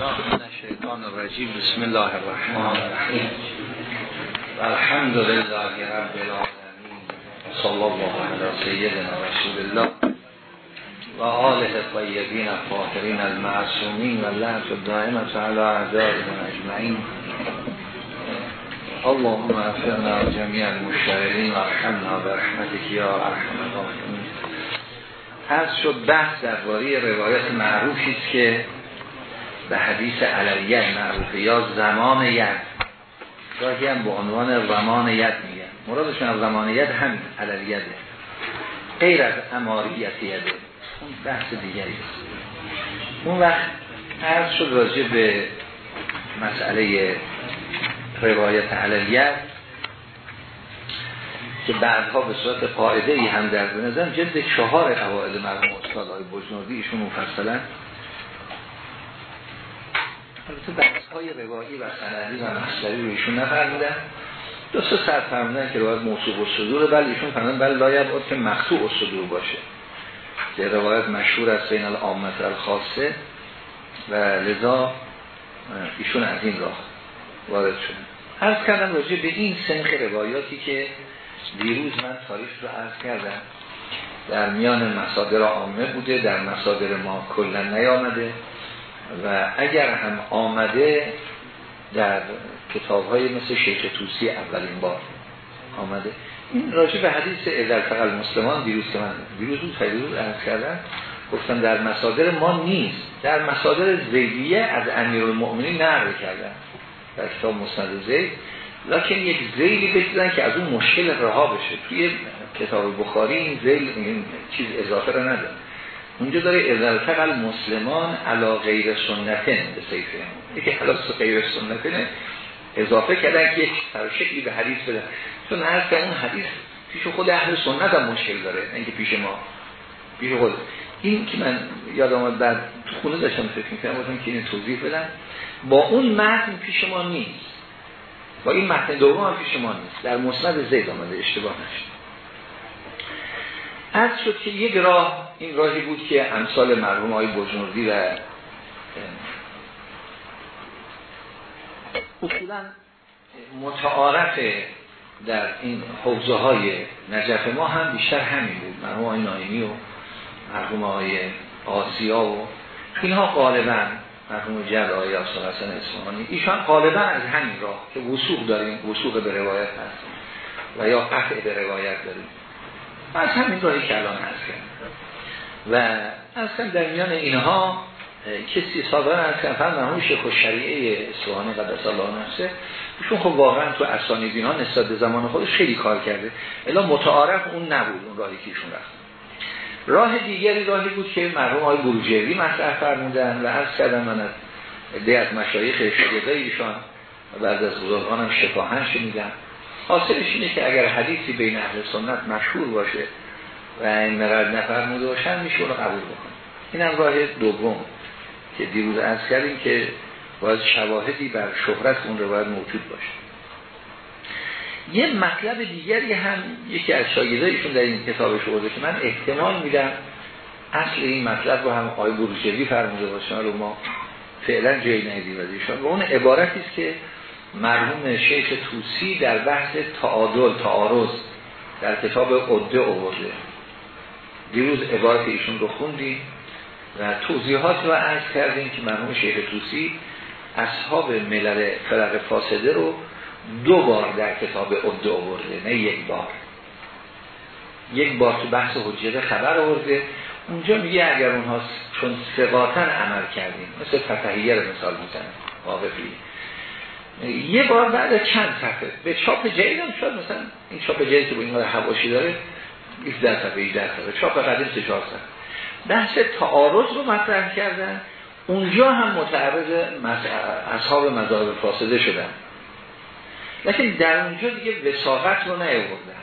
بالله من الشیطان الرجیم بسم الله الرحمن الرحیم الحمد لله رب العالمین صلی الله علی سیدنا رسول الله و آله طیبین الطاهرین المعصومین و لعنت الدائمة علی اعدائهم اجمعین اللهم افرنا جميع المشتغلین و ارحمنا برحمتك یا ارحم الراحمین از شد بحث درباره روایت معروفی است که به حدیث علیه معروفه یا زمان ید. گاهی هم به عنوان زمان ید میگن. مرادشون از زمان ید همین علیه غیر از اماریت یده اون بحث دیگری اون وقت عرض شد راجع به مسئله روایت علیه که بعدها به صورت قاعده ای هم در بنظرم جلد چهار قواعد مرموم استاد های ایشون مفصلا البته بحث های روایی و سندی و مصدری رو ایشون نفرمیدن دو سه سر فرمودن که روایت موصوب و صدور بل ایشون فرمودن بل لایب که مخصوع و صدور باشه. که روایت مشهور از بین العامت الخاصه و لذا ایشون از این راه وارد شده عرض کردم راجع به این سنخ روایاتی که دیروز من تاریخ رو عرض کردم. در میان مصادر عامه بوده در مصادر ما کلا نیامده. و اگر هم آمده در کتاب های مثل شیخ توسی اولین بار آمده. این راجع به حدیث ادل فقل مسلمان دیروز که من دیروز بود دیروز عرض کردم. گفتم در مصادر ما نیست. در مصادر زیدیه از امیر المؤمنین نقل کردن. در کتاب مسند زید. لکن یک زیلی بگیدن که از اون مشکل رها بشه. توی کتاب بخاری این زیل این چیز اضافه رو نداره. اونجا داره ازلتقل مسلمان علا غیر سنتن به سیفه یکی حالا غیر سنتن اضافه کردن که یک شکلی به حدیث بدن. چون هر که اون حدیث پیش خود اهل سنت هم مشکل داره اینکه پیش ما پیش خود. این که من یاد آمد تو خونه داشتم فکر می‌کنم بودم که این توضیح بدم. با اون متن پیش ما نیست. با این متن دوم هم پیش ما نیست. در مسند زید آمده اشتباه نشد. از شد که یک راه این راهی بود که امثال مرحوم های بجنوردی و اصولا متعارف در این حوزه های نجف ما هم بیشتر همین بود. مرحوم های نایمی و مرحوم های آسیا و اینها غالبا مرحوم جد آقای افسان حسن اصفهانی ایشان غالبا از همین راه که وسوق داریم وسوق به روایت هست و یا قطع به روایت داریم. از همین راهی که الان هست. و اصلا در میان اینها کسی سابقا از کنفر مرحوم شیخ شریعه اصفهانی قدس الله نفسه. ایشون خب واقعا تو اسانیدین ها نسبت به زمان خودش خیلی کار کرده. الا متعارف اون نبود اون راهی که ایشون رفت. راه دیگری راهی بود که مرحوم های بروجردی مطرح فرمودن و عرض کردن من از ده از مشایخ شاگردای ایشان بعد از بزرگانم شفاهن شنیدم. حاصلش اینه که اگر حدیثی بین اهل سنت مشهور باشه و این مقدر نفرموده باشن میشه رو قبول بکن این هم راه دوم که دیروز از کردیم که باید شواهدی بر شهرت اون روایت موجود باشه. یه مطلب دیگری هم یکی از شاگردایشون در این کتابش آورده که من احتمال میدم اصل این مطلب رو هم آقای بروجردی فرموده باشن رو ما فعلا جایی ندیدیم از و اون عبارتی است که مرحوم شیخ توسی در بحث تعادل تعارض در کتاب عده آورده. دیروز عبارت ایشون رو خوندیم و توضیحات رو عرض کردیم که مرحوم شیخ توسی اصحاب ملل فرق فاسده رو دو بار در کتاب عده آورده نه یک بار. یک بار تو بحث حجیت خبر آورده. اونجا میگه اگر اونها چون سقاطن عمل کردیم مثل فتحیه رو مثال می‌زنه واقفی یه بار بعد چند صفحه به چاپ جدید شد مثلا این چاپ جدید که با این حواشی داره 17 صفحه 18 صفحه چاپ قدیم 3 4 صفحه. بحث تعارض رو مطرح کردن. اونجا هم متعرض اصحاب مذاهب فاسده شدن. لیکن در اونجا دیگه وساقت رو نیاوردن.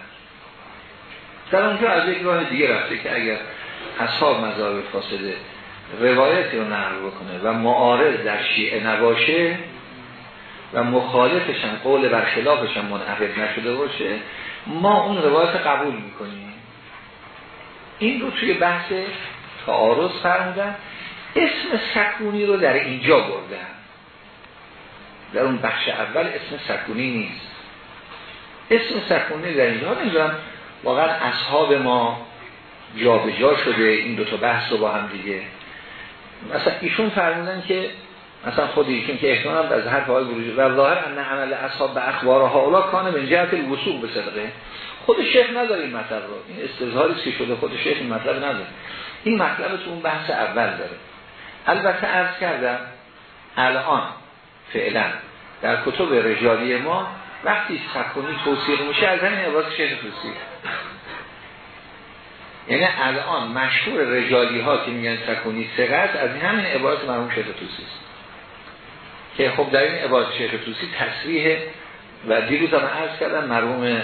در اونجا از یک راه دیگه رفته که اگر اصحاب مذاهب فاسده روایتی رو نقل بکنه و معارض در شیعه نباشه و مخالفشن قول برخلافشن منعقد نشده باشه ما اون روایت قبول می‌کنیم. این رو توی بحث تعارض فرمودن اسم سکونی رو در اینجا بردن در اون بخش اول اسم سکونی نیست. اسم سکونی در اینجا نمی‌دونم واقعا اصحاب ما جابجا جا شده این دوتا بحث رو با هم دیگه. مثلا ایشون فرمودن که مثلا خود ایشون که احتمال از هر بروجی و ظاهر ان عمل اصحاب به اخبار اولا کانه من جهت الوصول به صدقه. خود شیخ نداره این مطلب رو. این استظهاری که شده خود شیخ این مطلب نداره. این مطلب تو اون بحث اول داره. البته عرض کردم الان فعلا در کتب رجالی ما وقتی سکونی توصیق میشه از همین عباس شیخ توصیق. یعنی الان مشهور رجالی ها که میگن سکونی سقط از همین عبارت مرحوم شیخ است. که خب در این عبارت شیخ توسی تصریح و دیروز هم عرض کردم مرحوم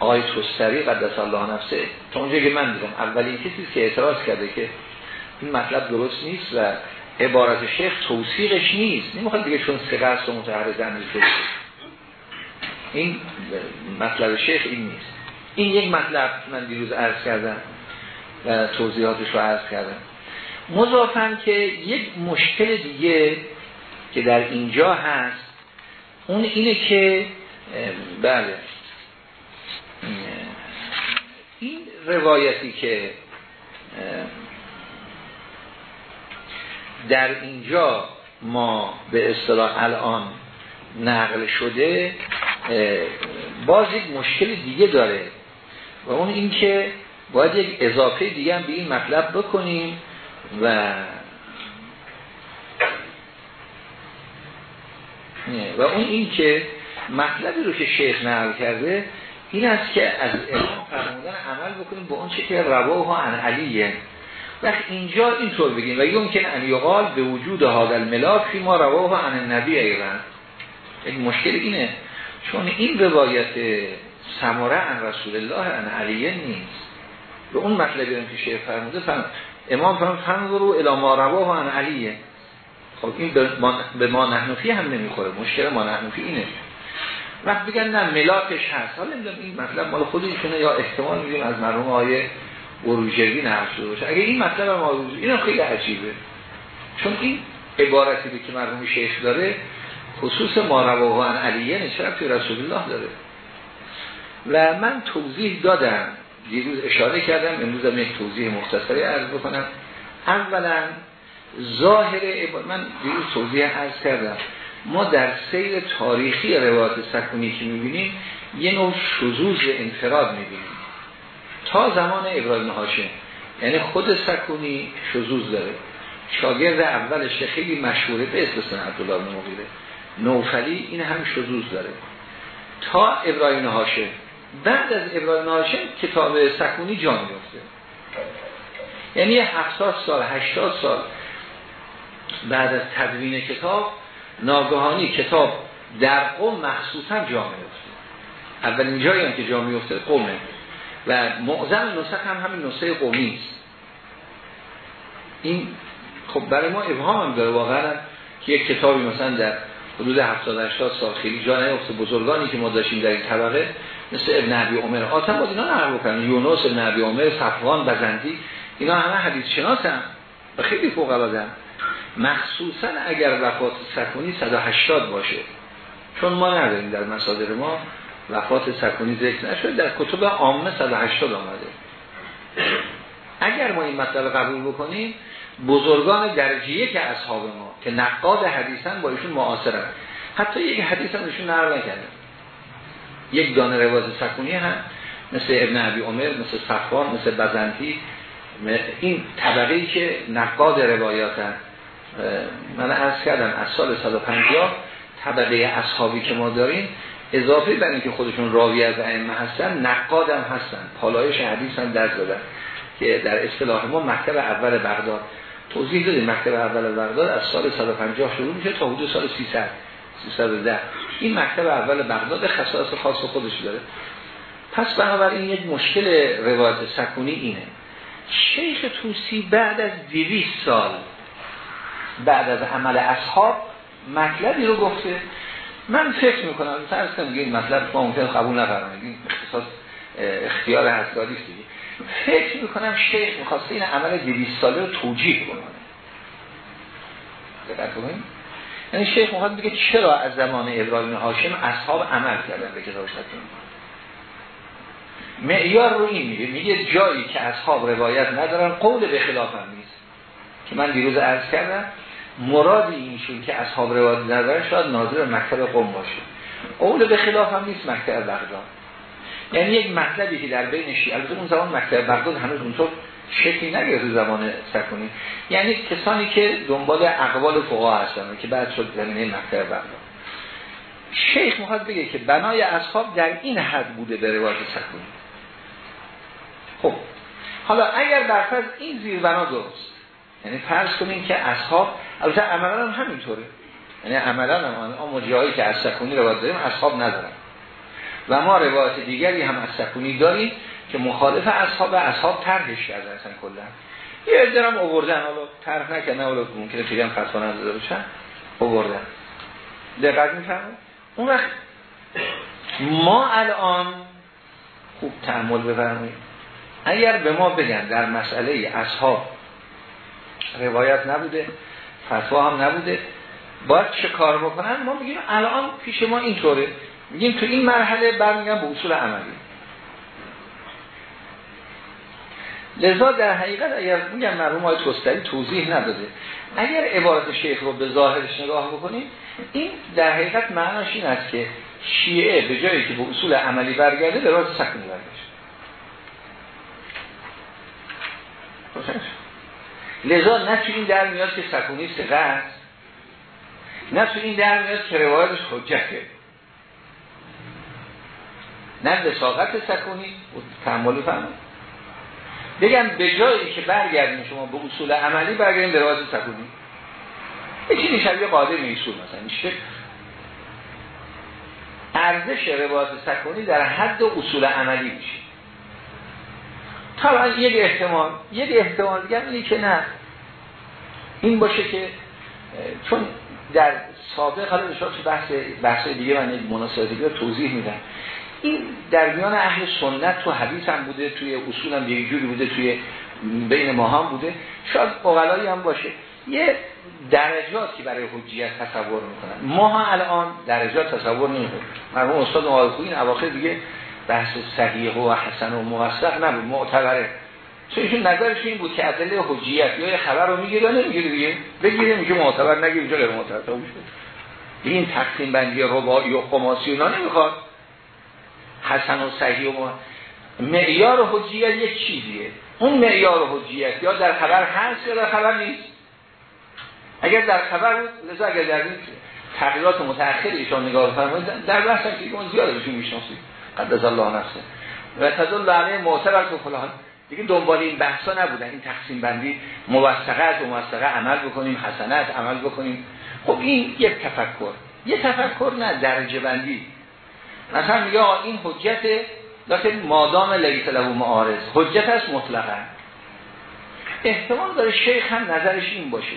آقای توستری قدس الله نفسه. تا اونجا که من دیدم اولین کسی که اعتراض کرده که این مطلب درست نیست و عبارت شیخ توصیقش نیست نمی‌خواد دیگه چون سقط و متحرزن نیست این مطلب شیخ این نیست. این یک مطلب من دیروز عرض کردم و توضیحاتش رو عرض کردم. مضافن که یک مشکل دیگه که در اینجا هست اون اینه که بله. این روایتی که در اینجا ما به اصطلاح الان نقل شده باز یک مشکل دیگه داره و اون اینکه باید یک اضافه دیگه هم به این مطلب بکنیم و و اون این که مطلبی رو که شیخ نقل کرده این است که از امام فرمودن عمل بکنیم با اون چه که رواه عن علیه. وقت اینجا اینطور بگیم. و یمکن ان یقال به وجود هذا الملاک ما رواه عن النبی ایران این مشکل اینه. چون این روایت سماره عن رسول الله عن نیست. به اون مطلبی که شیخ فرموده فرمود امام فرمود رو الی ما رواه عن علیه. خب این به ما نحنفی هم نمی‌خوره مشکل ما نحنفی اینه. وقت بگن نه ملاکش هست. حالا نمی‌دونم این مطلب مال خودشونه یا احتمال میدیم از مرحوم آیه بروجردی نقل باشه. اگه این مطلب هم آروز این خیلی عجیبه. چون این عبارتی که مرحوم شیخ داره خصوص ما رواه عن علیه نشرف رسول الله داره؟ و من توضیح دادم دیروز اشاره کردم امروز هم یک توضیح مختصری عرض بکنم. اولا ظاهر من دیروز توضیح عرض کردم. ما در سیر تاریخی روایت سکونی که می‌بینیم یه نوع شزوز انفراد می‌بینیم. تا زمان ابراهیم هاشم. یعنی خود سکونی شزوز داره. شاگرد اولش خیلی مشهوره به اسم عبدالله بن مغیره. نوفلی این هم شزوز داره. تا ابراهیم هاشم. بعد از ابراهیم هاشم کتاب سکونی جان میفته یعنی 70 سال 80 سال بعد از تدوین کتاب ناگهانی کتاب در قوم مخصوصا جا میفته اولین جایی هم که جا میفته قومه. و معظم نسخ هم همین نسخه قومی است. این خب برای ما ابهام هم داره واقعا که یک کتابی مثلا در حدود 70 80 سال خیلی جا نیفته بزرگانی که ما داشتیم در این طبقه مثل ابن عبی عمر. آتم باز اینا نقل بکنن یونس ابن عبی عمر صفوان بزندی. اینا همه حدیث شناس هم و خیلی فوق العاده مخصوصا اگر وفات سکونی 180 باشه. چون ما نداریم در مصادر ما وفات سکونی ذکر نشد در کتب عامه 180 آمده. اگر ما این مطلب قبول بکنیم بزرگان درجیه که اصحاب ما که نقاد حدیثن با ایشون معاصرن. حتی یک حدیث هم ایشون نقل نکردن یک دانه روایت سکونی هم مثل ابن عبی عمر مثل صفوان مثل بزنتی این طبقه ای که نقاد روایاتن. من عرض کردم از سال 150 طبقه اصحابی که ما داریم اضافه بر اینکه خودشون راوی از ائمه هستن نقاد هم هستن. پالایش حدیث هم در دادن که در اصطلاح ما مکتب اول بغداد. توضیح دادیم مکتب اول بغداد از سال 150 شروع میشه تا حدود سال 300 310 این مکتب اول بغداد خصائص خاص خودش داره. پس بنابراین یک مشکل روایت سکونی اینه. شیخ توسی بعد از 200 سال بعد از عمل اصحاب مطلبی رو گفته. من فکر می‌کنم فرض کنم این مطلب ما ممکن قبول نفرمایید. این اختصاص اختیار حسادی دیگه فکر می‌کنم شیخ می‌خواسته این عمل 200 ساله رو توجیه کنه دقت کنید. یعنی شیخ می‌خواد بگه چرا از زمان ابراهیم هاشم اصحاب عمل کردن به کتاب معیار رو این میگه. میگه جایی که اصحاب روایت ندارن قول به خلاف نیست. که من دیروز عرض کردم مراد اینشون که اصحاب روایت ندارن شاید ناظر مکتب قوم باشه. قول به خلاف هم نیست مکتب بغداد. یعنی یک مطلبی که در بین شیعه البته اون زمان مکتب بغداد هنوز اونطور شکلی نگرفت زمان سکونی. یعنی کسانی که دنبال اقوال فقها هستن که بعد شد زمینه مکتب بغداد. شیخ می‌خواد بگه که بنای اصحاب در این حد بوده به روایت سکونی. خب حالا اگر برفرض این زیر بنا درست یعنی فرض کنیم که اصحاب البته عملا هم همینطوره. یعنی عملا هم اما جایی که از سکونی روایت داریم اصحاب ندارن. و ما روایت دیگری هم از سکونی داریم که مخالف اصحاب اصحاب طرحش کرده اصلا کلا. یه درم آوردن حالا طرح نکنه حالا ممکنه خیلی هم فتوا نداده باشن. آوردن. دقت می‌فهمید اون وقت ما الان خوب تحمل بفرمایید. اگر به ما بگن در مسئله اصحاب روایت نبوده فتوا هم نبوده. باید چه کار بکنن؟ ما میگیم الان پیش ما اینطوره. میگیم تو این مرحله برمیگم به اصول عملی. لذا در حقیقت اگر میگم مرحوم های توستری توضیح نداده. اگر عبارت شیخ رو به ظاهرش نگاه بکنیم این در حقیقت معناش این است که شیعه به جایی که به اصول عملی برگرده به راز سکنی برگرده لذا نه تو این در میاد که سکونی سقه نه تو این در میاد که روایتش حجته. نه لساقت سکونی تحمل فهمید بگم به جایی که برگردیم شما به اصول عملی برگردیم به روایت سکونی. یکی شبیه قادر میسون مثلا. میشه ارزش روایت سکونی در حد اصول عملی میشه. طبعا یک احتمال یک احتمال دیگه اینه که نه. این باشه که چون در سابق حالا تو بحث بحث دیگه من مناسبت دیگه توضیح میدم. این در میان اهل سنت تو حدیث هم بوده توی اصول هم یک جوری بوده توی بین ما هم بوده. شاید اقلایی هم باشه. یه درجاتی برای حجیت تصور می‌کنن. ما الان درجات تصور نمی‌کنیم. مرحوم استاد این اواخر دیگه بحث صحیح و حسن و موثق نبود معتبره. چون ایشون نظرش این بود که ادله حجیت یا خبر رو می‌گیره یا نمی‌گیره دیگه. بگیره میگه معتبر نگیره اینجا غیر معتبر این تقسیم بندی رباعی و خماسی اینا نمی‌خواد. حسن و صحیح و معیار حجیت یک چیزیه. اون معیار حجیت یا در خبر هست یا در خبر نیست. اگر در خبر لذا اگر در تغییرات متأخر ایشان نگاه فرمایید در بحث که اون زیاد بهشون می‌شناسید قدس الله نفسه. و تدل لعنه معتبر و فلان. دیگه دنبال این بحثا نبودن. این تقسیم بندی موثقه و موثقه عمل بکنیم حسنات عمل بکنیم. خب این یک تفکر. یک تفکر نه درجه بندی. مثلا میگه این حجت لیکن مادام لیس له معارض. حجت است مطلقا. احتمال داره شیخ هم نظرش این باشه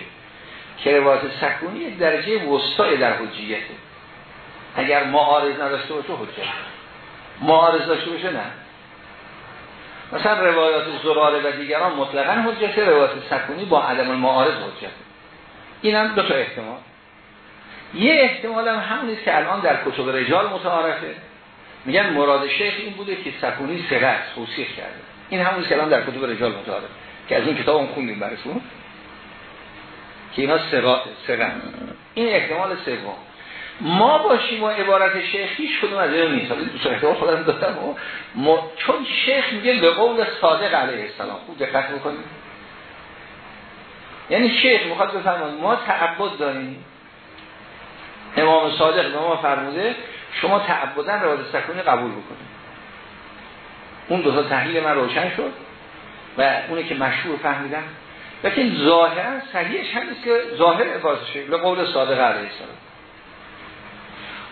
که روایت سکونی درجه وسطای در حجیته. اگر معارض نداشته باشه حجت. معارض داشته باشه نه. مثلا روایات زراره و دیگران مطلقا حجت روایت سکونی با عدم المعارض حجت. این هم دو تا احتمال. یه احتمال هم همون که الان در کتب رجال متعارفه. میگن مراد شیخ این بوده که سکونی سقه توصیح کرده. این همون که الان در کتب رجال متعارفه. که از این کتاب هم خوندیم برسون که اینا سقه این احتمال سوم. ما باشیم و عبارت شیخیش کدوم از این نیست. دو احتمال خودم دادم و چون شیخ میگه به قول صادق علیه السلام. خوب دقت می‌کنیم یعنی شیخ می‌خواد بفرماید ما تعبد داریم. امام صادق به ما فرموده شما تعبدن روایت سکونی قبول بکنید. اون دو تا تحلیل من روشن شد و اونه که مشهور فهمیدم. لیکن ظاهرا صحیحش همیست که ظاهر عبارتشه به قول صادق علیه السلام.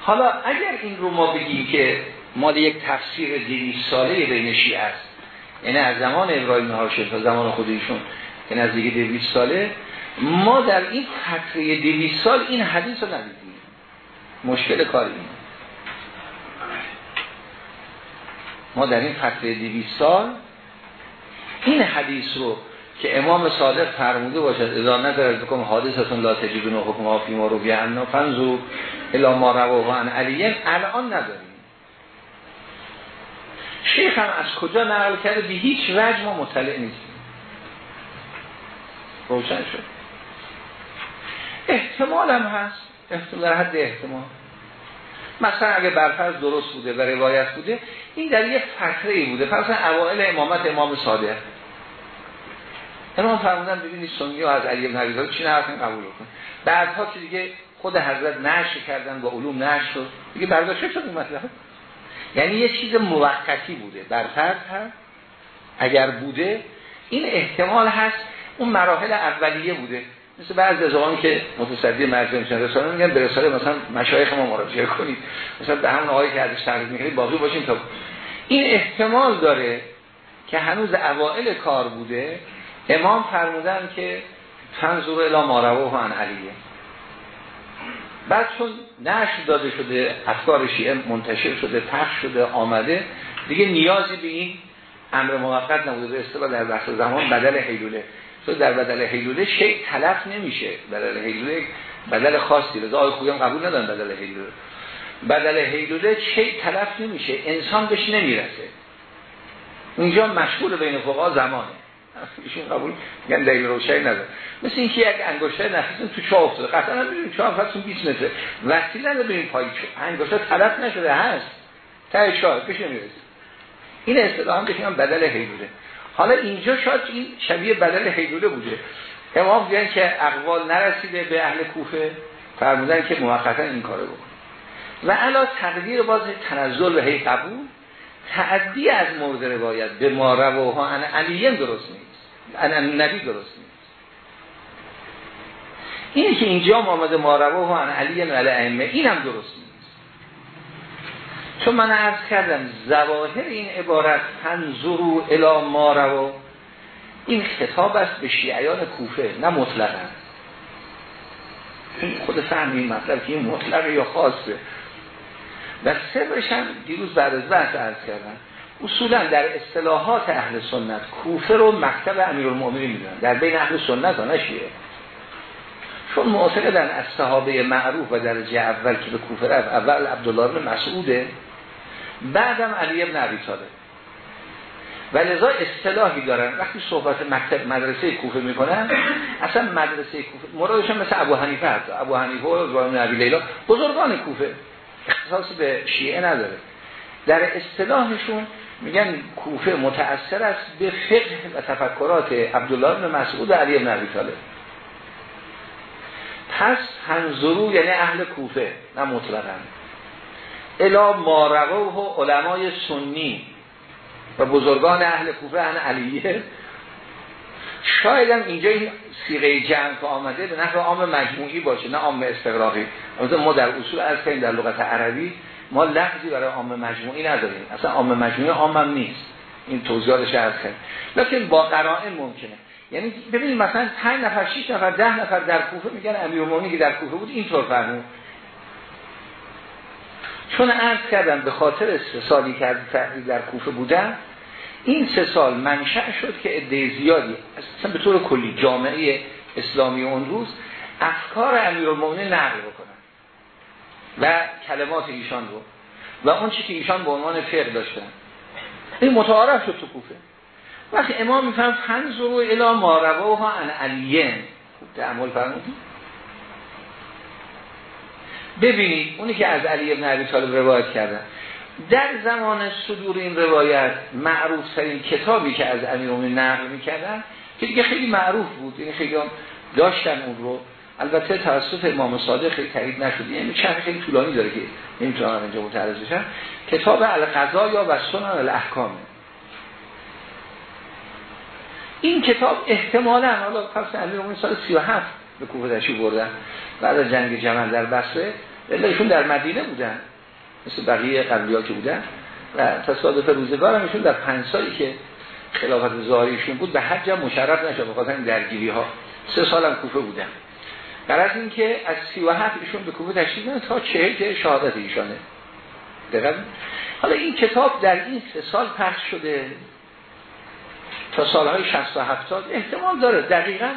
حالا اگر این رو ما بگیم که مال یک تفسیر دیوی ساله بین شیعه است یعنی از زمان ابراهیم هاشم تا زمان خودشون که نزدیک دیوی ساله ما در این فتره دیوی سال این حدیث رو ندیدیم. مشکل کاری ما در این فتره دیوی سال این حدیث رو که امام صادق فرموده باشد اذا ندارد بکن حادثتون لا تجیبون حکم آفی ما رو بیعنا فنزو الا ما رواه عن علیه الان نداریم. شیخ هم از کجا نقل کرده؟ به هیچ وجه ما مطلع نیستیم. روشن شد. احتمال هم هست. احتمال در حد احتمال. مثلا اگه برفرض درست بوده و روایت بوده این در یک فتره بوده. پس اوائل امامت امام صادق. امام فرمودن ببینید سنی و از علی بن طالب چی نرفتن قبول کن بعدها که دیگه خود حضرت نشر کردن با علوم نشر شد. دیگه برداشت شد این مطلب. یعنی یه چیز موقتی بوده. برفرض هست اگر بوده این احتمال هست اون مراحل اولیه بوده. مثل بعض از آقایان که متصدی مرجع میشن رساله میگن به رساله مثلا مشایخ ما مراجعه کنید. مثلا به همون آقایی که ازش تعریف می‌کنید باقی باشیم تا این احتمال داره که هنوز اوائل کار بوده امام فرمودن که تنظور الا ماروه عن علیه. بعد چون نشر داده شده افکار شیعه منتشر شده پخش شده آمده دیگه نیازی به این امر موقت نبوده. به در بحث زمان بدل حیلوله. چون در بدل حیلوله شیء تلف نمیشه. بدل حیلوله بدل خاصی. رضا آقای خویم قبول ندارن بدل حیلوله. بدل حیلوله شیء تلف نمیشه. انسان بهش نمی‌رسه. اونجا مشغول بین فقها زمانه. ایشون قبول میگن دلیل روشنی نداره. مثل اینکه یک انگشتر نفیستون تو چاه افتاده قطعا ببینید چاه افتادتون 20 متر. وسیله نداره ببینید پای انگشتر تلف نشده هست. ته چاه پیش نمی‌رسه. این اصطلاح هم بشیم بدل حیلوله حالا اینجا شاید این شبیه بدل حیلوله بوده. امام دیدن که اقوال نرسیده به اهل کوفه. فرمودن که موقتا این کارو بکن. و علا تقدیر باز تنزل و هی قبول. تعدی از مورد روایت به ما رواها ان علیین درست نیست ان نبی درست نیست. اینه که اینجا آمده ما رواها ان علیین علی ائمه این هم درست نیست. چون من عرض کردم زواهر این عبارت تنظرو الا ما روا این خطاب است به شیعیان کوفه نه مطلقا. خود فهم این مطلب که این مطلق یا خاصه. و سرش هم دیروز بعد از بحث عرض کردن اصولا در اصطلاحات اهل سنت کوفه رو مکتب امیرالمومنین می‌دونن در بین اهل سنت ها نشیه چون معتقدن از صحابه معروف و درجه اول که به کوفه رفت اول عبدالله بن مسعوده بعدم علی ابن عبی طالب و لذا اصطلاحی دارن وقتی صحبت مکتب مدرسه کوفه می‌کنن اصلا مدرسه کوفه مرادشون مثل ابو حنیفه هست ابو حنیفه و ابراهیم لیلا بزرگان کوفه اختصاص به شیعه نداره. در اصطلاحشون میگن کوفه متأثر است به فقه و تفکرات عبدالله بن مسعود و علی بن ابی طالب. پس یعنی اهل کوفه نه مطلقا. الا ماروه و علمای سنی و بزرگان اهل کوفه اهل علیه شاید هم اینجا این سیغه جمع که آمده به نحو عام مجموعی باشه نه عام استقراقی. ما در اصول از کنیم در لغت عربی ما لفظی برای عام مجموعی نداریم. اصلا عام مجموعی عام هم نیست. این توضیحاتش عرض کنیم. لیکن با قرائن ممکنه. یعنی ببینید مثلا 5 نفر 6 نفر 10 نفر در کوفه میگن امیرالمومنین که در کوفه بود اینطور فرمود. چون عرض کردم به خاطر سه سالی که از در کوفه بودن این سه سال منشأ شد که عده زیادی اصلا به طور کلی جامعه اسلامی اون روز افکار امیرالمومنین نقل بکنن و کلمات ایشان رو و اون چی که ایشان به عنوان فقه داشتن. این متعارف شد تو کوفه. وقتی امام میفهم فنز رو الا ماروها ان علیین. تعمل فرمودید ببینید اونی که از علی ابن عبی طالب روایت کردن. در زمان صدور این روایت معروف ترین کتابی که از امیرالمومنین نقل می‌کردن که دیگه خیلی معروف بود یعنی خیلی داشتن اون رو. البته توسط امام صادق خیلی تایید نشد. یعنی چند خیلی طولانی داره که نمی‌تونم اینجا متعرض بشن. کتاب القضا یا و سنن الاحکام. این کتاب احتمالا حالا پس امیرالمومنین سال 37 به کوفه دشی بردن. بعد از جنگ جمل در بصره ایشون در مدینه بودن. مثل بقیه قبلی ها که بودن. و تصادف روزگار ایشون در پنج سالی که خلافت ظاهریشون بود به حج هم مشرف نشد بخاطر درگیری ها سه سال هم کوفه بودن. در از اینکه از سی و هفت ایشون به کوفه تشریف تا چهل که شهادت ایشانه. دقیقا؟ حالا این کتاب در این سه سال پخش شده. تا سالهای 60 و 70 احتمال داره. دقیقا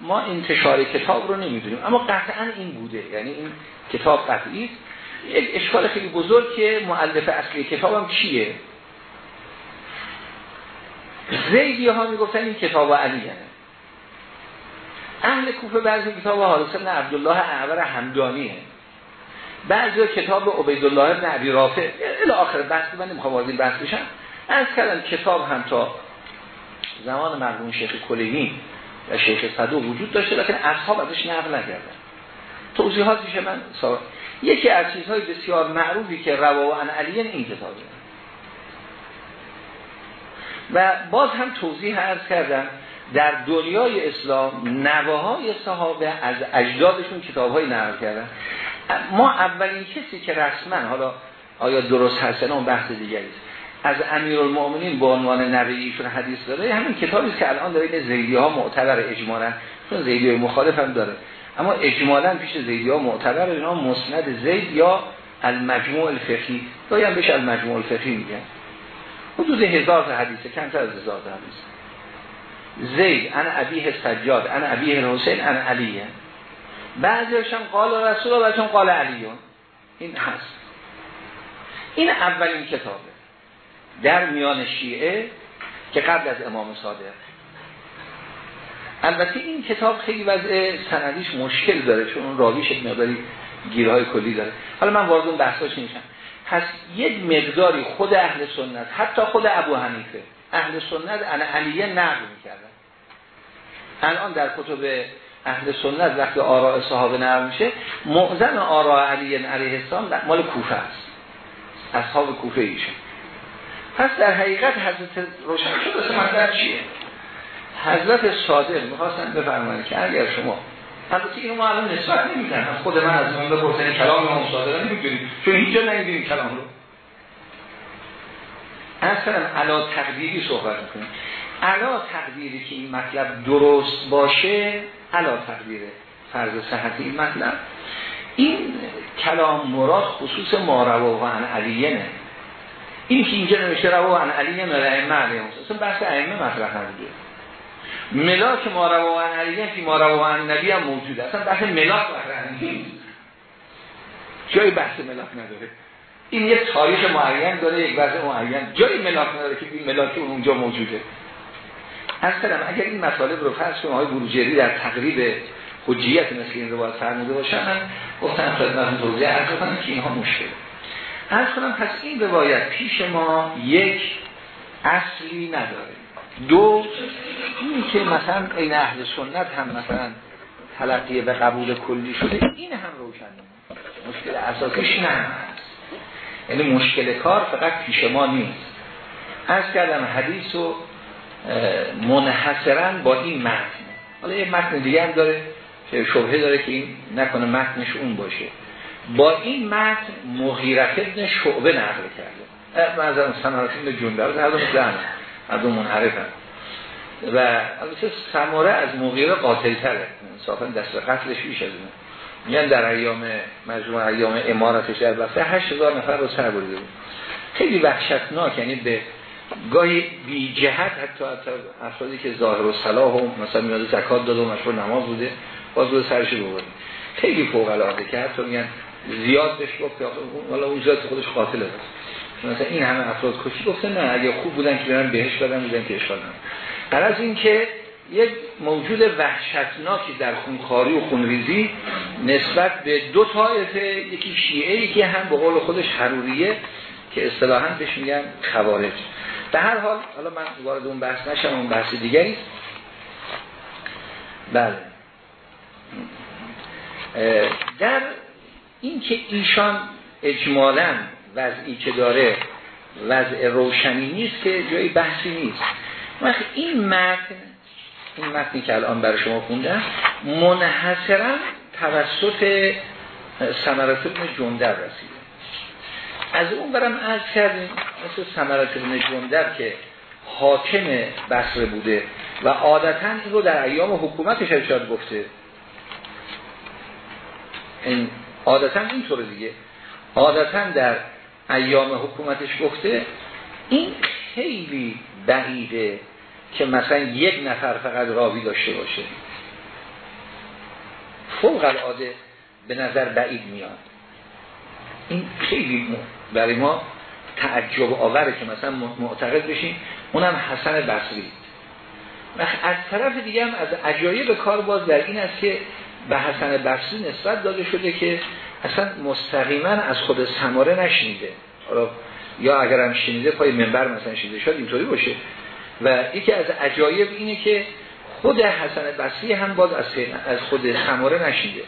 ما انتشار کتاب رو نمی‌دونیم. اما قطعا این بوده. یعنی این کتاب قطعی است. اشکال خیلی بزرگ که معلف اصلی کتابم چیه؟ زیدی ها می‌گفتن این کتاب علی یعنی. اهل کوفه بعضی کتاب حارس ابن عبدالله اعور همدانیه بعضی کتاب عبیدالله ابن عبی رافع. الی آخر بحث من نمی‌خوام وارد بحث بشم. از کردم کتاب هم تا زمان مرحوم شیخ کلینی و شیخ صدو وجود داشته لیکن اصحاب ازش نقل نکردن. توضیحاتش من سا... یکی از چیزهای بسیار معروفی که روا عن علی این کتابه و باز هم توضیح عرض کردم در دنیای اسلام نواهای صحابه از اجدادشون کتاب های نقل کردن. ما اولین کسی که رسما حالا آیا درست هست اون بحث دیگری است. از امیرالمؤمنین به عنوان نبیشون حدیث داره همین کتابی که الان داره زیدی ها معتبر اجمالا چون زیدی مخالف هم داره. اما اجمالا پیش زیدی ها معتبر اینا مسند زید یا المجموع الفقهی. یا بهش المجموع الفقهی میگن. حدود هزار حدیثه کمتر از هزار تا حدیث زید انا ابیه سجاد انا ابیه حسین انا علیه بعضیش هم قال رسول و چون قال علیون. این هست. این اولین کتابه. در میان شیعه که قبل از امام صادق. البته این کتاب خیلی وضع سندیش مشکل داره چون اون راویش مقداری گیرهای کلی داره. حالا من وارد اون بحثاش نمیشم. پس یک مقداری خود اهل سنت حتی خود ابو حنیفه اهل سنت انا علیه نقل می‌کردن. الان در کتب اهل سنت وقتی آراء صحابه نقل میشه معظم آراء علی علیه السلام مال کوفه است. اصحاب کوفه ایشون. پس در حقیقت حضرت روشن شد مطلب چیه؟ حضرت صادق می‌خواستن بفرمایند که اگر شما البته اینو ما الان نسبت نمیدن خود من از من بپرسن کلام امام صادق نمی‌دونیم چون هیچ جا نمی‌دونیم کلام رو. اصلا علا تقدیری صحبت می‌کنیم. علا تقدیری که این مطلب درست باشه علا تقدیره فرض صحت این مطلب. این کلام مراد خصوص ما روا و علیه. این که اینجا نمیشه روا و عن علیه نه ائمه علیه اصلا بحث ائمه مطرح نبوده. ملاک ما روا و عن علیه که ما روا و نبی هم موجوده. اصلا بحث ملاک نیست. جای بحث ملاک نداره. این یک تاریخ معین داره یک وضع معین. جای ملاک نداره که این ملاک اونجا موجوده. از اگر این مطالب رو فرض کنم های بروجری در تقریب حجیت مثل این روایت فرموده باشن من گفتم خدمتتون توضیح عرض کنم که اینها مشکل. از کنم پس این روایت پیش ما یک اصلی نداره. دو این که مثلا این اهل سنت هم مثلا تلقیه به قبول کلی شده این هم روشن مشکل اساسیش نه. یعنی مشکل کار فقط پیش ما نیست. از کردم حدیث و منحصرا با این متن. حالا یه متن دیگه هم داره که شبهه داره که این نکنه متنش اون باشه. با این متن مغیرت ابن شعبه نقل کرده. منظرم سمارت ابن جندر هر دو مثل هر دو منحرف هم و البته سماره از مغیره قاتل تره انصافا دست قتلش بیش از اینه میگن در ایام مجموع ایام امارتش در بسته هشت هزار نفر رو سر بریده بود. خیلی وحشتناک یعنی به گاهی بی جهت حتی, حتی افرادی که ظاهر و صلاح و مثلا میاد زکات داده و مشغول نماز بوده باز بود سرش ببرید خیلی فوق العاده که حتی میگن زیاد بهش گفت والا اون زیاد خودش قاتله است. مثلا این همه افراد کشی گفته نه اگه خوب بودن که برن بهش بدن بودن که اشکال از این که یک موجود وحشتناکی در خونخاری و خونریزی نسبت به دو طایفه یکی شیعه که هم به قول خودش حروریه که اصطلاحا بهش میگن خوارج. به هر حال حالا من وارد اون بحث نشم اون بحث دیگری. بله. در این که ایشان اجمالا وضعی که داره وضع روشنی نیست که جای بحثی نیست. وقت این متن این متنی که الان برای شما خوندم منحصرا توسط سمرات ابن جندر رسیده. از اون برم از کردیم مثل سمرات ابن جندر که حاکم بصره بوده و عادتا این رو در ایام حکومتش ارشاد گفته. این عادتا اینطور دیگه. عادتا در ایام حکومتش گفته این خیلی بعیده که مثلا یک نفر فقط راوی داشته باشه. فوق العاده به نظر بعید میاد. این خیلی برای ما تعجب آوره که مثلا معتقد بشیم اونم حسن بصری. از طرف دیگه هم از عجایب کار باز در این است که به حسن بصری نسبت داده شده که اصلا مستقیما از خود سماره نشنیده یا اگر هم شنیده پای منبر مثلا شنیده شد اینطوری باشه. و یکی از عجایب اینه که خود حسن بصری هم باز از خود سماره نشیده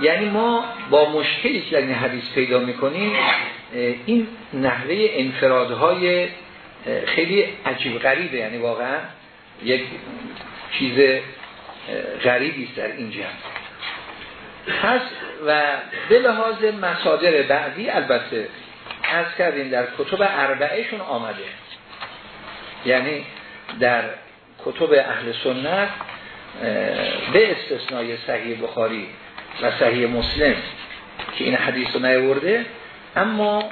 یعنی ما با مشکلی که در این حدیث پیدا می‌کنیم این نحوه انفرادهای خیلی عجیب غریبه. یعنی واقعا یک چیز غریبی است در اینجا پس و به لحاظ مصادر بعدی البته از کردیم در کتب اربعهشون آمده. یعنی در کتب اهل سنت به استثنای صحیح بخاری و صحیح مسلم که این حدیث رو نیورده اما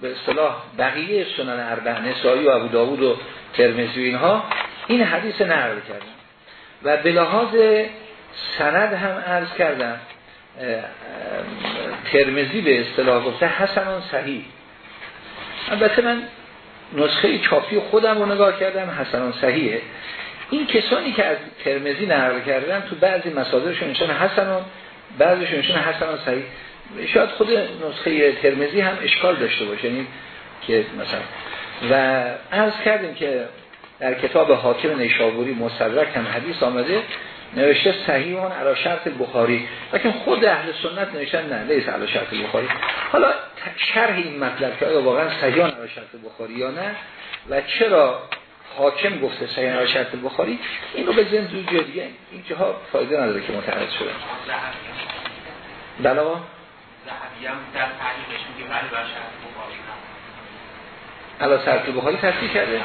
به اصطلاح بقیه سنن اربع نسایی و ابو داود و ترمزی و اینها این حدیث نقل کردن. و به لحاظ سند هم عرض کردم ترمزی به اصطلاح گفته حسنان صحیح. البته من نسخه چاپی خودم رو نگاه کردم حسنان صحیحه. این کسانی که از ترمزی نقل کردن تو بعضی مسادرشون نشان حسنان بعضیشون نشان حسنان صحیح. شاید خود نسخه ترمزی هم اشکال داشته باشه یعنی که مثلا. و عرض کردیم که در کتاب حاکم نیشابوری مصدرک هم حدیث آمده نوشته صحیحان علی شرط بخاری. لیکن خود اهل سنت نوشتن نه لیس علی شرط بخاری. حالا شرح این مطلب که آیا واقعا صحیحان علی شرط بخاری یا نه و چرا حاکم گفته صحیحان علی شرط بخاری این رو به ذهن زود دیگه. این جاها فایده نداره که متعرض شده بلا بله بر شرط بخاری علی شرط بخاری تصدیق کرده.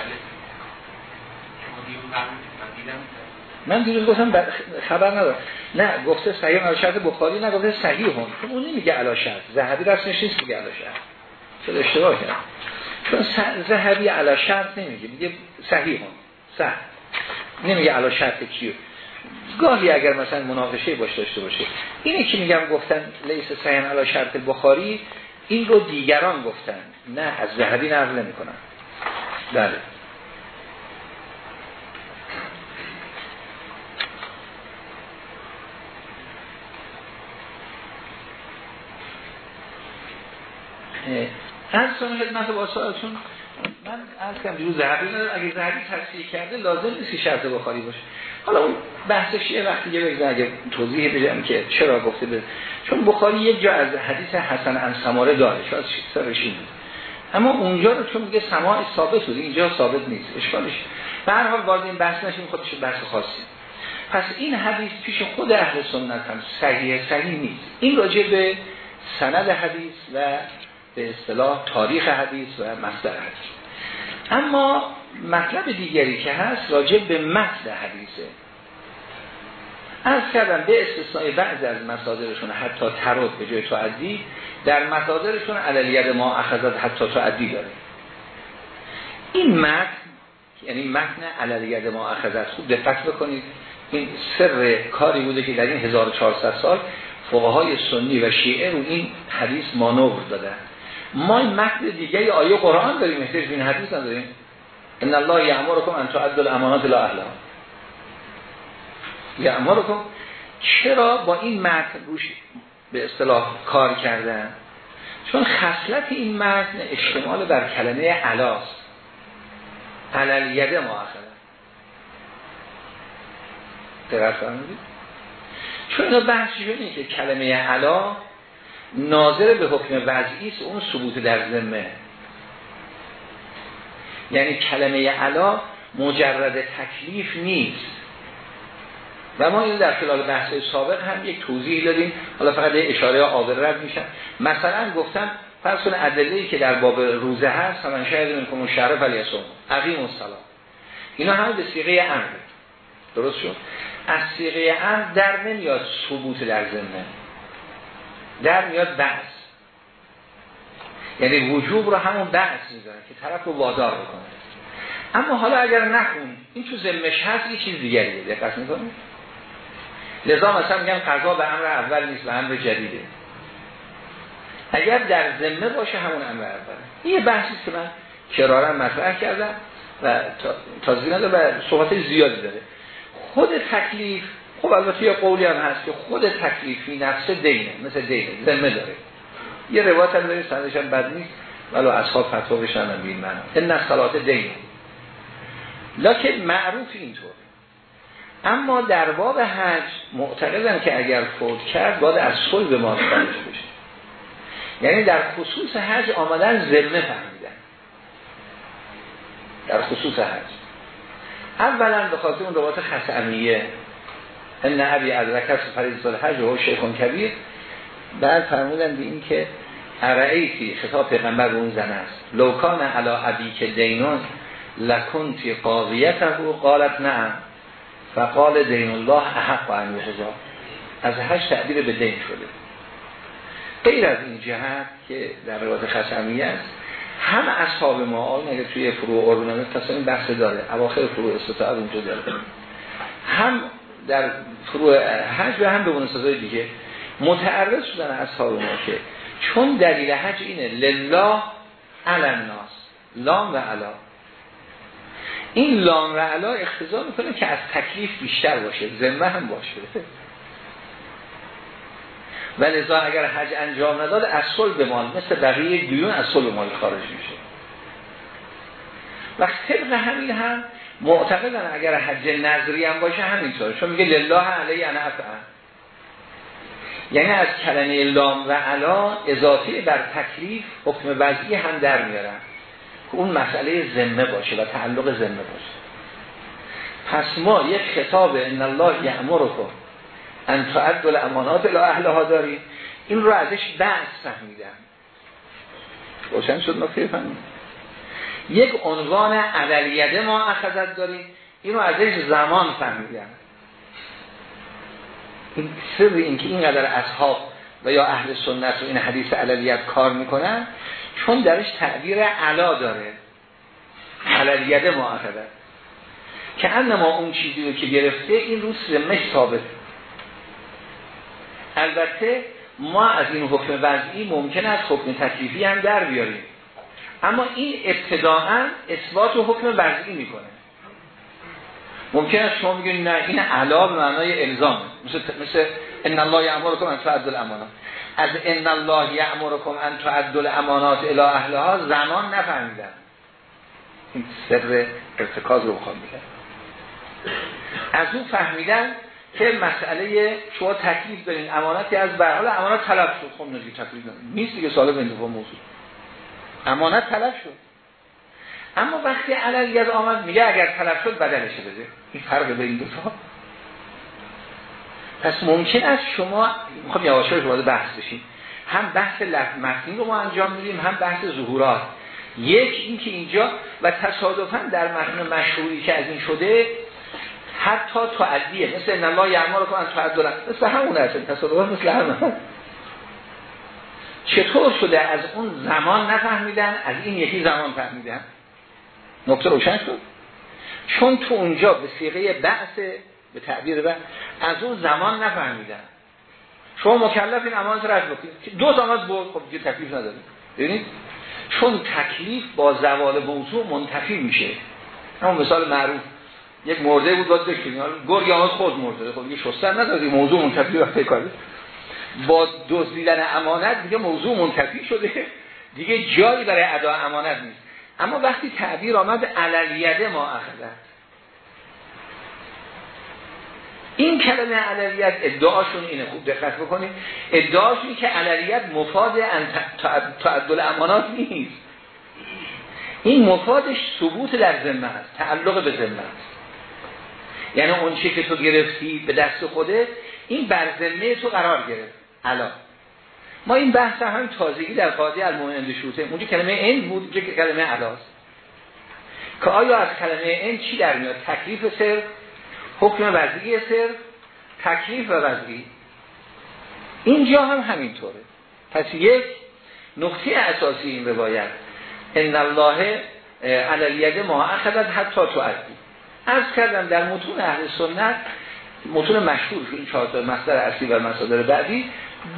من دیروز گفتم خبر ندارم. نه گفته صحیح علی شرط بخاری نه گفته صحیح هم. چون اون نمیگه علی شرط ذهبی راستش نیست میگه علی شرط چون اشتباه کردم چون ذهبی علی شرط نمیگه میگه صحیح هم. صح. نمیگه علی شرط چیه گاهی اگر مثلا مناقشه باش داشته باشه. اینه که میگم گفتن لیس صحیح علی شرط بخاری این رو دیگران گفتن. نه از ذهبی نقل نمی‌کنن. بله. از کنم خدمت واسطتون من از کم دیروز زهبی اگه زهبی تصحیح کرده لازم نیست شرط بخاری باشه. حالا اون بحثش یه وقتی یه بگذارم اگه توضیح بدم که چرا گفته به چون بخاری یک جا از حدیث حسن ان سماره داره شاید سرش این اما اونجا رو چون میگه سماع ثابت بود اینجا ثابت نیست اشکالش. به هر حال وارد این بحث نشیم خودش بحث خاصی. پس این حدیث پیش خود اهل سنت هم صحیح صحیح نیست. این راجع به سند حدیث و به اصطلاح تاریخ حدیث و مصدر حدیث. اما مطلب دیگری که هست راجع به متن حدیثه. از کردم به استثناء بعض از مصادرشون حتی ترد به جای تعدی در مصادرشون علالید ما اخذت حتی تعدی داره. این متن یعنی متن علالید ما اخذت خوب دقت بکنید. این سر کاری بوده که در این 1400 سال فقهای سنی و شیعه رو این حدیث مانور دادن. ما متن دیگه آیه قرآن داریم احتیاج به این حدیث نداریم. ان الله یامرکم ان تعدوا الامانات لا اهلها. یامرکم چرا با این متن روش به اصطلاح کار کردن؟ چون خصلت این متن اشتمال بر کلمه علاست علل یده مؤخره دقت چون اینا بحثی شده که کلمه علا ناظر به حکم وضعی است اون ثبوت در ذمه. یعنی کلمه علا مجرد تکلیف نیست. و ما این در خلال بحث سابق هم یک توضیح دادیم. حالا فقط یه اشاره آور رد میشن مثلا گفتم فرض کن ادله که در باب روزه هست همون شاید من کنم شرف علی اسم عقیم السلام اینا همه به سیغه امر درست شد؟ از سیغه امر در نمیاد ثبوت در ذمه. در میاد بحث. یعنی وجوب رو همون بحث می‌ذاره که طرف رو وادار بکنه. اما حالا اگر نخون این تو ذمش هست یه چیز دیگریه دقت می‌کنید لذا مثلا میگن قضا به امر اول نیست به امر جدیده. اگر در ذمه باشه همون امر اوله. این یه بحثی که من کرارا مطرح کردم و تازگی نداره و صحبت زیادی داره. خود تکلیف خب البته یه قولی هم هست که خود تکلیفی نفس دینه مثل دینه ذمه داره. یه روایت هم داره سندش هم بد نیست ولو اصحاب فتوا بشن هم بین من این صلات دینه. لکن معروف اینطور. اما در باب حج معتقدن که اگر فوت کرد باید از به ما بشه. یعنی در خصوص حج آمدن ذمه فهمیدن. در خصوص حج. اولا به خاطر اون روایت خسعمیه ان ابی ادرک فرید سال حج و شیخون کبیر بعد فرمودن به این که ارعیتی خطاب پیغمبر اون زن است. لوکان علا ابی که دینون لکنتی قاضیته و قالت نه فقال دین الله احق و از حج تعبیر به دین شده. غیر از این جهت که در روایت خسمیه است هم اصحاب ما اگه توی فروع اربنامه تصمیم بحث داره. اواخر فروع استطاعت اونجا داره. هم در فروع حج و هم به سازای دیگه متعرض شدن اصحاب ما که چون دلیل حج اینه لله الناس لام و علا. این لام و علا اختزا می‌کنه که از تکلیف بیشتر باشه ذمه هم باشه. و لذا اگر حج انجام نداد از به مال مثل بقیه دیون از به مال خارج میشه. و طبق همین هم معتقدن اگر حج نظری هم باشه همینطور. چون میگه لله علیه انا یعنی از کلمه لام و علا اضافه بر تکلیف حکم وضعی هم در میارن. که اون مسئله ذمه باشه و تعلق ذمه باشه. پس ما یک خطاب ان الله یامرکم ان تعد الامانات الى اهلها داریم. این رو ازش بحث فهمیدم. روشن شد نکته فهمید یک عنوان عدلیده ما اخذت داریم. این رو ازش زمان فهمیدم این سر این که اینقدر اصحاب و یا اهل سنت و این حدیث علیت کار می‌کنن چون درش تعبیر علا داره. علیده ما اخذت که انما اون چیزی رو که گرفته این رو سمش ثابت. البته ما از این حکم وضعی ممکن است حکم تکلیفی هم در بیاریم. اما این ابتداعا اثبات و حکم وضعی می‌کنه. ممکن است شما بگید نه این علا به معنای الزام. مثل مثل ان الله یامرکم ان تعدل الامانات. از ان الله یامرکم ان تعدل الامانات الی اهلها زمان نفهمیدن. این سر ارتکاز رو بخوام بگم. از اون فهمیدن که مسئله شما تکلیف دارین. امانتی از بر حال امانت طلب شد. خب نجی تکلیف نیست دیگه سال به موضوع. امانت طلب شد. اما وقتی علل از آمد میگه اگر طلب شد بدلش بده. این فرق بین دو تا پس ممکن است شما می‌خوام یواش وارد بحث بشیم. هم بحث لفظ متنی رو ما انجام میدیم هم بحث ظهورات. یک این که اینجا و تصادفا در متن مشهوری که از این شده حتی تعدیه. مثل ان الله یعمر کن تعدل مثل همون هست تصادفا مثل همون. چطور شده از اون زمان نفهمیدن از این یکی زمان فهمیدن؟ نکته روشن شد. چون تو اونجا به سیغه بعث به تعبیر بعث از اون زمان نفهمیدن. شما مکلف این امانت رد بکنید. دو زمان بود خب دیگه تکلیف ندارید ببینید؟ چون تکلیف با زوال موضوع منتفی میشه. همون مثال معروف. یک مرده بود باید بکنید گرگ آمد خود مرده. خب دیگه شستن نداری موضوع منتفی وقتی کاری با دزدیدن امانت دیگه موضوع منتفی شده. دیگه جایی برای ادا امانت نیست. اما وقتی تعبیر آمد علیده ما اخذت این کلمه علیت ادعاشون اینه. خوب دقت بکنید. ادعاشون که علیت مفاد تعدل امانات نیست. این مفادش ثبوت در ذمه است. تعلق به ذمه است. یعنی اون چی که تو گرفتی به دست خوده این بر ذمه تو قرار گرفت. الان. ما این بحث هم تازگی در قاضی المؤمن شوته اونجا کلمه این بود که کلمه علاست. که آیا از کلمه این چی در میاد؟ تکلیف سر حکم وضعی سر تکلیف و وضعی. اینجا هم همینطوره. پس یک نقطه اساسی این روایت. ان الله علالید ما اخذت حتی تو عدی از کردم در متون اهل سنت متون مشهور این چهار مصدر اصلی و مصادر بعدی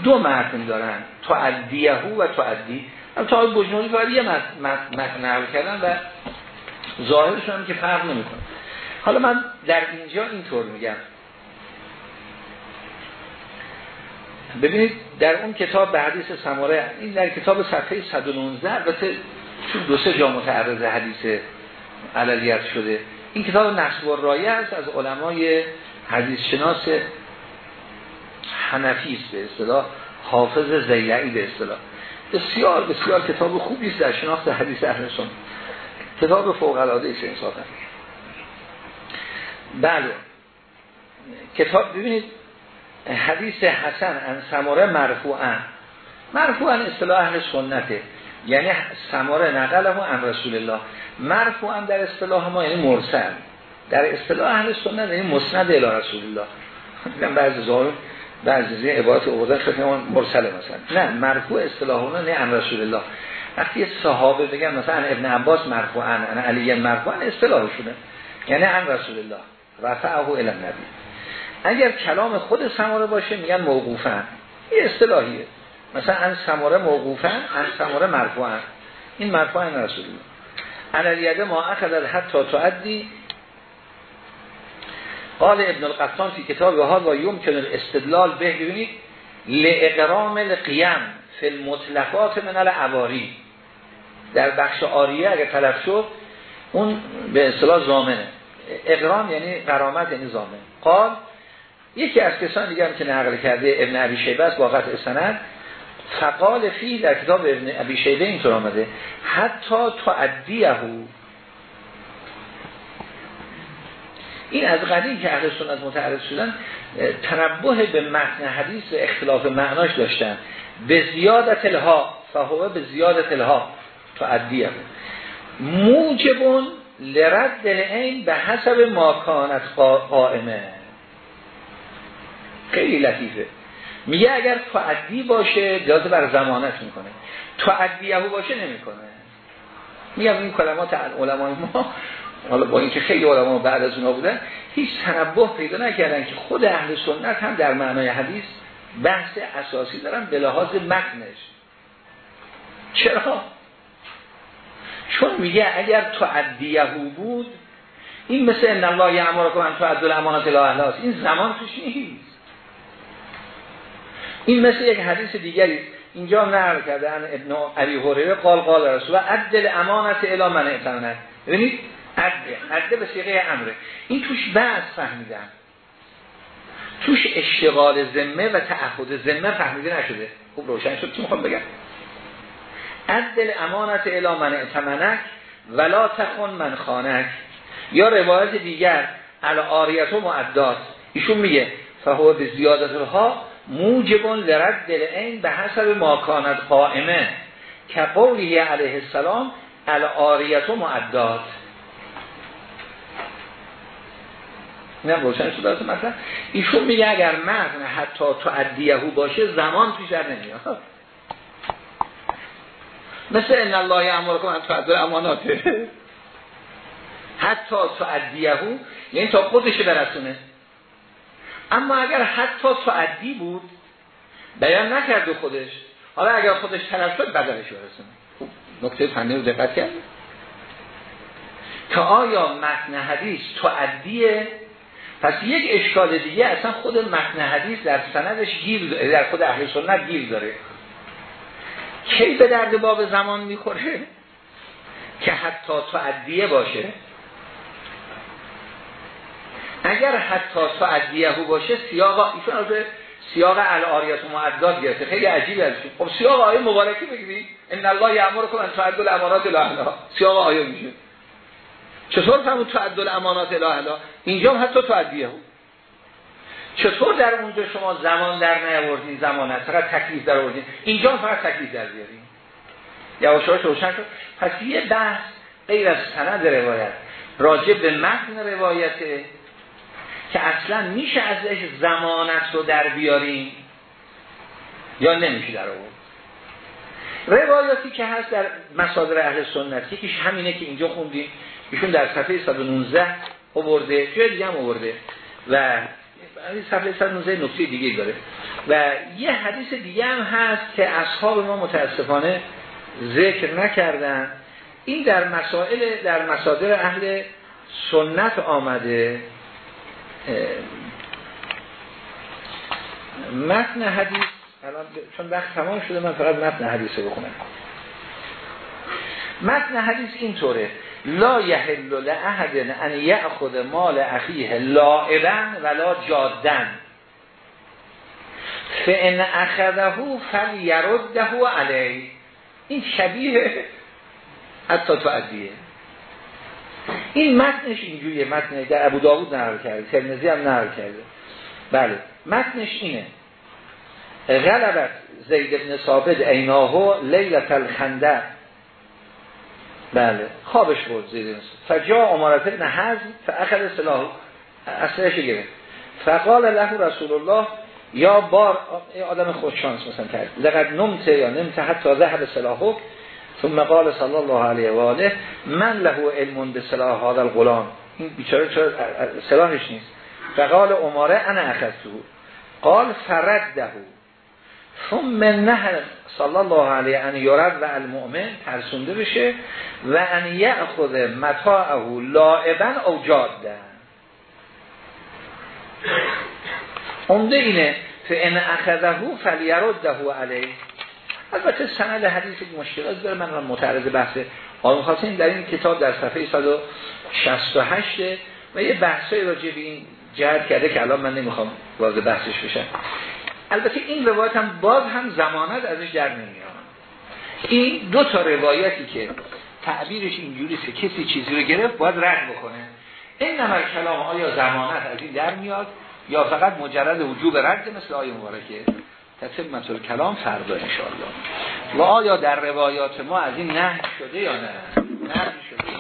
دو متن دارن. تعدیه و تعدی. تا آقای بجنوری باید یه متن نقل کردن و ظاهرشون هم که فرق نمی‌کنه. حالا من در اینجا اینطور میگم. ببینید در اون کتاب به حدیث سماره این در کتاب صفحه 119 البته چون دو سه جا متعرض حدیث علیت شده. این کتاب نصب و رایه است از علمای حدیث شناس حنفی است به اصطلاح حافظ زیلعی به اصطلاح. بسیار بسیار کتاب خوبی است در شناخت حدیث اهل سنت. کتاب فوق العاده است انصافا بله. کتاب ببینید حدیث حسن ان سماره مرفوعا. مرفوعا اصطلاح اهل سنته. یعنی سماره نقله ان رسول الله. مرفوعا در اصطلاح ما یعنی مرسل. در اصطلاح اهل سنت یعنی مسند الی رسول الله. میگم بعضی زار بعضی عبارت اوضاع خیلی مرسل مثلا. نه مرفوع اصطلاح نه ان رسول الله. وقتی صحابه بگن مثلا ابن عباس مرفوعا ان علی مرفوعا اصطلاحشونه. یعنی ان رسول الله. رفعه الی النبی. اگر کلام خود سماره باشه میگن موقوفن این اصطلاحیه. مثلا ان سماره موقوفن ان سماره مرفوعن این مرفوع ان رسول الله. علیده ما اخذ حتی تعدی قال ابن القطان فی کتاب ها و یمکن الاستدلال به ببینید لاقرام القیم فی المطلقات من العواری. در بخش آریه اگر طلب شد اون به اصطلاح زامنه اقرام یعنی قرامت یعنی زامن قال یکی از کسان دیگه هم که نقل کرده ابن عبی شیبه با قطع سند فقال فی در کتاب ابن عبی شیبه اینطور آمده حتی تعدیه این از قدیم که اهل سنت متعرض شدن تنبه به متن حدیث و اختلاف معناش داشتن. به زیادت الها فهوه به زیادت الها تعدیه موجبون لرد این به حسب ماکانت قائمه. خیلی لطیفه. میگه اگر تعدی باشه جاز بر زمانت می‌کنه. تعدیه باشه نمی‌کنه. میگم این کلمات علمای ما حالا با اینکه خیلی علما بعد از اونا بودن هیچ تنبه پیدا نکردن که خود اهل سنت هم در معنای حدیث بحث اساسی دارن به لحاظ متنش. چرا؟ چون میگه اگر تعدیه بود این مثل ان الله یعمرکم ان تعدوا الامانات الی این زمان توش نیست. این مثل یک حدیث دیگری اینجا نقل کردن ابن علی هریره قال قال رسول عدل امانت الی من اتمنه ببینید عده عده به سیغه امره. این توش بعض فهمیدن. توش اشتغال ذمه و تعهد ذمه فهمیده نشده. خوب روشن شد. چی می‌خوام بگم؟ عدل امانت الی من اتمنک ولا تخون من خانک. یا روایت دیگر آریت و معدات. ایشون میگه فهو به زیادت ها موجبون لرد دل این به حسب ماکانت قائمه. که قولی علیه السلام العاریت و معدات. اینم روشن شده است مثلا ایشون میگه اگر مغن حتی تعدیهو باشه زمان پیش در نمیاد. مثل ان الله یامرکم ان تعدل اماناته حتی تعدیهو یعنی تا خودش برسونه. اما اگر حتی تعدی بود بیان نکرده خودش. حالا اگر خودش طلب شد بدلش برسونه. خوب نکته فنی رو دقت کرد. که آیا متن حدیث تعدیه پس یک اشکال دیگه اصلا خود متن حدیث در سندش گیر در خود اهل سنت گیر داره. کی به درد باب زمان می‌خوره؟ که حتی تعدیه باشه. اگر حتی تعدیه باشه سیاق ایشون از سیاق الاریات و معدات گرفته. خیلی عجیبه از خب سیاق آیه مبارکی بگیرید. ان الله یامرکم ان تعدوا الامانات الاهلا سیاق آیه میشه. چطور فهمون تعدل امانات الاهلا اینجا هم حتی تعدیه چطور در اونجا شما زمان در نیاوردین؟ زمان هست فقط تکلیف در آوردین. اینجا فقط تکلیف در بیارین. یواشاش روشن شد. پس یه بحث غیر از سند روایت راجع به متن روایت که اصلا میشه ازش زمانت رو در بیاریم یا نمیشه در آورد. روایاتی که هست در مصادر اهل سنت یکیش همینه که اینجا خوندیم. ایشون در صفحه 119 آورده جای دیگه هم آورده. و صفحه 119 نکته دیگه داره. و یه حدیث دیگه هم هست که اصحاب ما متاسفانه ذکر نکردن. این در مسائل در مصادر اهل سنت آمده. متن حدیث الان چون وقت تمام شده من فقط متن حدیث بخونم. متن حدیث اینطوره. لا یحل لأحد ان یأخذ مال اخیه لائبا ولا جادن فان اخذه فلیرده علی این شبیه حتی تو عدیه. این متنش اینجوریه. متن در ابو داود نقل کرده ترمذی هم نقل کرده. بله متنش اینه. غلبت زید ابن ثابت عیناهو لیلت الخنده بله. خوابش بود زید فجا امارت ابن حزم فاخذ سلاح اصلش گرفت. فقال له رسول الله یا بار آدم خودشانس مثلا کرد لقد نمت یا نمت حتی ذهب سلاحک. ثم قال صلی الله علیه و آله من له علم به سلاح هذا الغلام. این بیچاره چرا سلاحش نیست؟ فقال عماره انا اخذته. قال فرده ثم نه صلی الله علیه ان یرد و المؤمن ترسونده بشه و ان یأخذ متاعه لائبا او جاده. عمده اینه فان اخذه فلیرده علیه. البته سند حدیث مشکلات داره من متعرض بحث. آن خاصین در این کتاب در صفحه 168 و یه بحثای راجع به این جهت کرده که الان من نمی‌خوام وارد بحثش بشم. البته این روایت هم باز هم زمانت ازش در نمیاد. این دو تا روایتی که تعبیرش اینجوری که کسی چیزی رو گرفت باید رد بکنه. این نمر کلام آیا زمانت از این در میاد یا فقط مجرد وجوب رد مثل آیه مبارکه؟ تتمت کلام فردا انشاءالله. و آیا در روایات ما از این نه شده یا نه؟ نه شده.